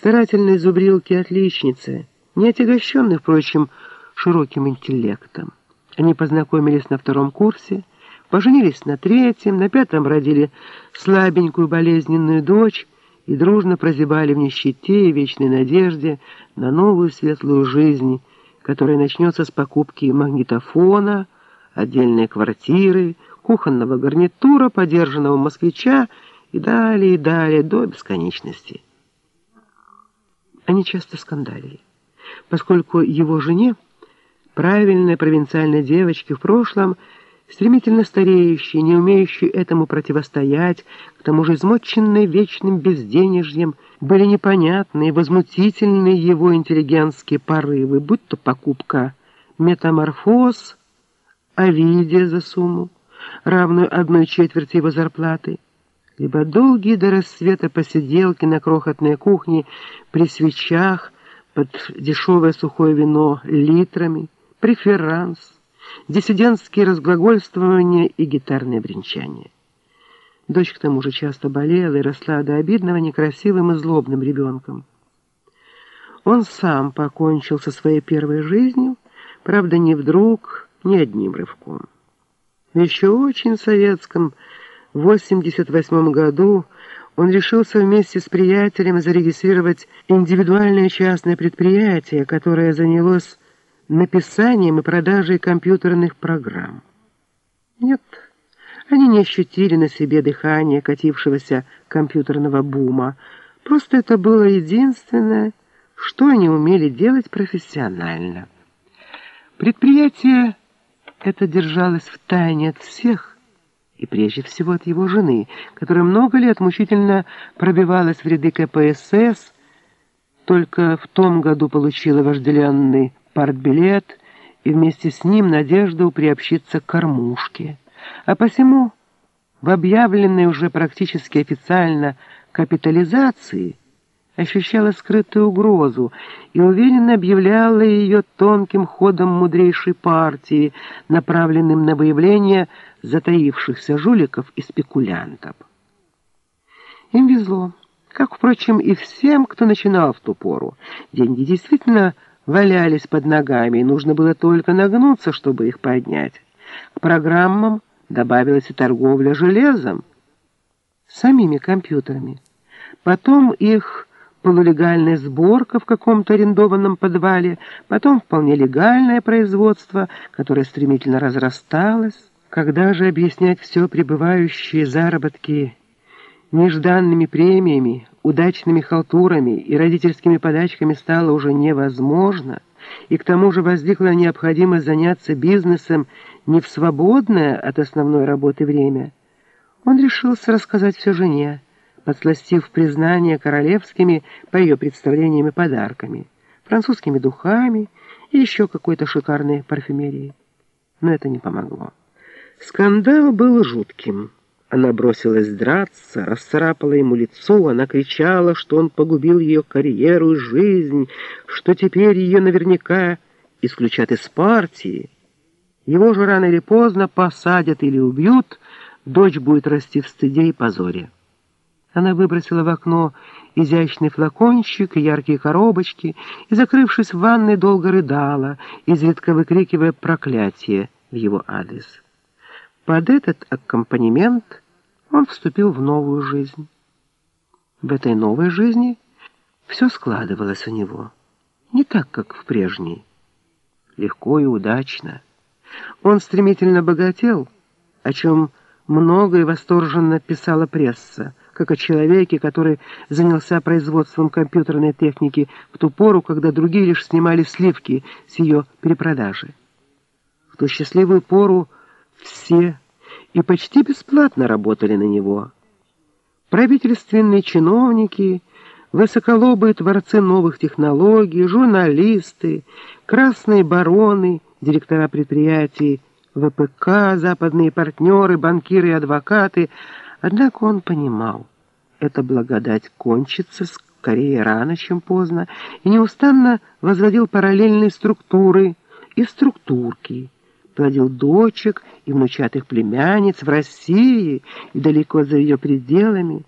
старательной зубрилки-отличницы, не отягощенной, впрочем, широким интеллектом. Они познакомились на втором курсе, поженились на третьем, на пятом родили слабенькую болезненную дочь и дружно прозябали в нищете и вечной надежде на новую светлую жизнь, которая начнется с покупки магнитофона, отдельной квартиры, кухонного гарнитура, подержанного москвича и далее, и далее, до бесконечности. Они часто скандалили, поскольку его жене, правильной провинциальной девочке в прошлом, стремительно стареющей, не умеющей этому противостоять, к тому же измоченной вечным безденежьем, были непонятны и возмутительны его интеллигентские порывы, будь то покупка метаморфоз, Овидия за сумму, равную одной четверти его зарплаты, либо долгие до рассвета посиделки на крохотной кухне при свечах под дешевое сухое вино литрами, преферанс, диссидентские разглагольствования и гитарное бренчание. Дочь к тому же часто болела и росла до обидного некрасивым и злобным ребенком. Он сам покончил со своей первой жизнью, правда, не вдруг, не одним рывком. Еще очень советском 88 году он решился вместе с приятелем зарегистрировать индивидуальное частное предприятие, которое занялось написанием и продажей компьютерных программ. Нет, они не ощутили на себе дыхание катившегося компьютерного бума. Просто это было единственное, что они умели делать профессионально. Предприятие это держалось в тайне от всех, и прежде всего от его жены, которая много лет мучительно пробивалась в ряды КПСС, только в том году получила вожделенный партбилет и вместе с ним надежду приобщиться к кормушке. А посему в объявленной уже практически официально капитализации ощущала скрытую угрозу и уверенно объявляла ее тонким ходом мудрейшей партии, направленным на выявление затаившихся жуликов и спекулянтов. Им везло, как, впрочем, и всем, кто начинал в ту пору. Деньги действительно валялись под ногами, и нужно было только нагнуться, чтобы их поднять. К программам добавилась и торговля железом, самими компьютерами. Потом их полулегальная сборка в каком-то арендованном подвале, потом вполне легальное производство, которое стремительно разрасталось. Когда же объяснять все пребывающие заработки нежданными премиями, удачными халтурами и родительскими подачками стало уже невозможно, и к тому же возникла необходимость заняться бизнесом не в свободное от основной работы время, он решился рассказать все жене, подсластив признание королевскими, по ее представлениям и подарками, французскими духами и еще какой-то шикарной парфюмерией. Но это не помогло. Скандал был жутким. Она бросилась драться, расцарапала ему лицо, она кричала, что он погубил ее карьеру и жизнь, что теперь ее наверняка исключат из партии. Его же рано или поздно посадят или убьют, дочь будет расти в стыде и позоре. Она выбросила в окно изящный флакончик и яркие коробочки и, закрывшись в ванной, долго рыдала, изредка выкрикивая проклятие в его адрес. Под этот аккомпанемент он вступил в новую жизнь. В этой новой жизни все складывалось у него. Не так, как в прежней. Легко и удачно. Он стремительно богател, о чем много и восторженно писала пресса, как о человеке, который занялся производством компьютерной техники в ту пору, когда другие лишь снимали сливки с ее перепродажи. В ту счастливую пору все и почти бесплатно работали на него. Правительственные чиновники, высоколобые творцы новых технологий, журналисты, красные бароны, директора предприятий, ВПК, западные партнеры, банкиры и адвокаты. Однако он понимал, эта благодать кончится скорее рано, чем поздно, и неустанно возводил параллельные структуры и структурки, плодил дочек и внучатых племянниц в России и далеко за ее пределами,